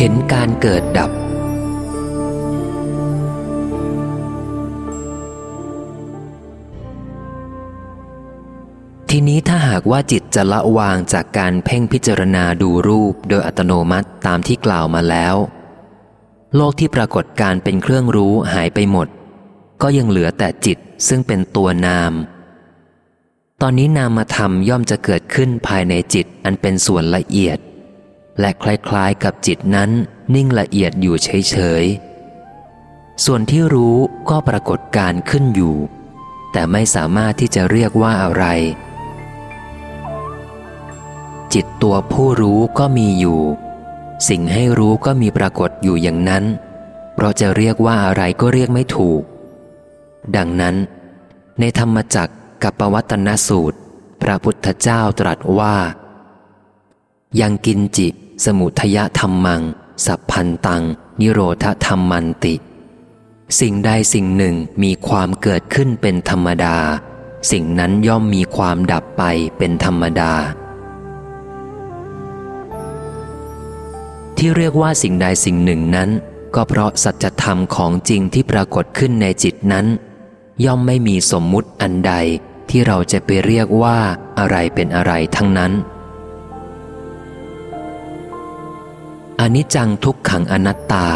เห็นการเกิดดับ ทีนี้ถ้าหากว่าจิตจะละวางจากการเพ่งพิจารณาดูรูปโดยอัตโนมัติตามที่กล่าวมาแล้ว โลกที่ปรากฏการเป็นเครื่องรู้หายไปหมด ก็ยังเหลือแต่จิตซึ่งเป็นตัวนาม ตอนนี้นามธรรมย่อมจะเกิดขึ้นภายในจิตอันเป็นส่วนละเอียด และคล้ายๆกับจิตนั้นนิ่งละเอียดอยู่เฉยๆ ส่วนที่รู้ก็ปรากฏการขึ้นอยู่ แต่ไม่สามารถที่จะเรียกว่าอะไร จิตตัวผู้รู้ก็มีอยู่ สิ่งให้รู้ก็มีปรากฏอยู่อย่างนั้น เพราะจะเรียกว่าอะไรก็เรียกไม่ถูก ดังนั้น ในธรรมจักรกับปวัตนสูตร พระพุทธเจ้าตรัสว่ายังกินจิ สมุทยธรรมัง สัพพันตัง นิโรธธรรมันติ สิ่งใดสิ่งหนึ่งมีความเกิดขึ้นเป็นธรรมดา สิ่งนั้นย่อมมีความดับไปเป็นธรรมดา ที่เรียกว่าสิ่งใดสิ่งหนึ่งนั้น ก็เพราะสัจธรรมของจริงที่ปรากฏขึ้นในจิตนั้น ย่อมไม่มีสมมุติอันใดที่เราจะไปเรียกว่าอะไรเป็นอะไรทั้งนั้น อนิจจังทุกขังอนัตตา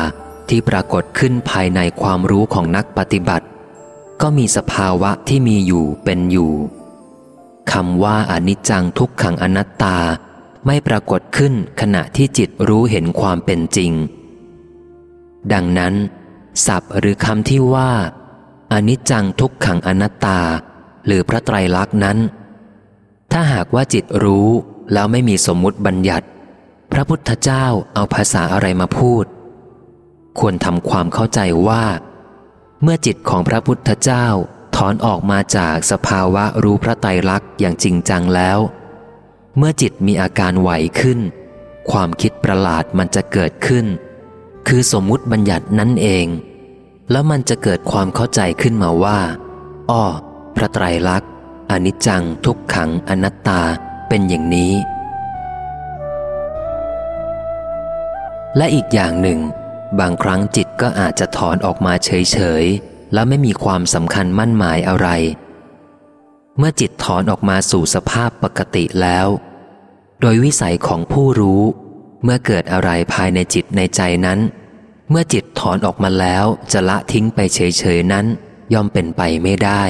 ที่ปรากฏขึ้นภายในความรู้ของนักปฏิบัติ ก็มีสภาวะที่มีอยู่เป็นอยู่คำว่าอนิจจังทุกขังอนัตตาไม่ปรากฏขึ้นขณะที่จิตรู้เห็นความเป็นจริง ดังนั้น ศัพท์หรือคำที่ว่าอนิจจังทุกขังอนัตตา หรือพระไตรลักษณ์นั้น ถ้าหากว่าจิตรู้แล้วไม่มีสมมุติบัญญัติ พระพุทธเจ้าเอาภาษาอะไรมาพูด ควรทำความเข้าใจว่า เมื่อจิตของพระพุทธเจ้าถอนออกมาจากสภาวะรู้พระไตรลักษณ์อย่างจริงจังแล้ว เมื่อจิตมีอาการไหวขึ้น ความคิดประหลาดมันจะเกิดขึ้น คือสมมุติบัญญัตินั่นเอง แล้วมันจะเกิดความเข้าใจขึ้นมาว่าอ้อพระไตรลักษณ์อนิจจังทุกขังอนัตตาเป็นอย่างนี้ และอีกอย่างหนึ่ง บางครั้งจิตก็อาจจะถอนออกมาเฉยๆ แล้วไม่มีความสำคัญมั่นหมายอะไร เมื่อจิตถอนออกมาสู่สภาพปกติแล้ว โดยวิสัยของผู้รู้ เมื่อเกิดอะไรภายในจิตในใจนั้น เมื่อจิตถอนออกมาแล้วจะละทิ้งไปเฉยๆนั้น ย่อมเป็นไปไม่ได้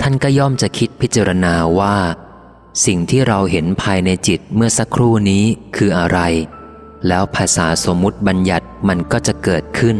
ท่านก็ย่อมจะคิดพิจารณาว่า สิ่งที่เราเห็นภายในจิตเมื่อสักครู่นี้คืออะไร แล้วภาษาสมมุติบัญญัติมันก็จะเกิดขึ้น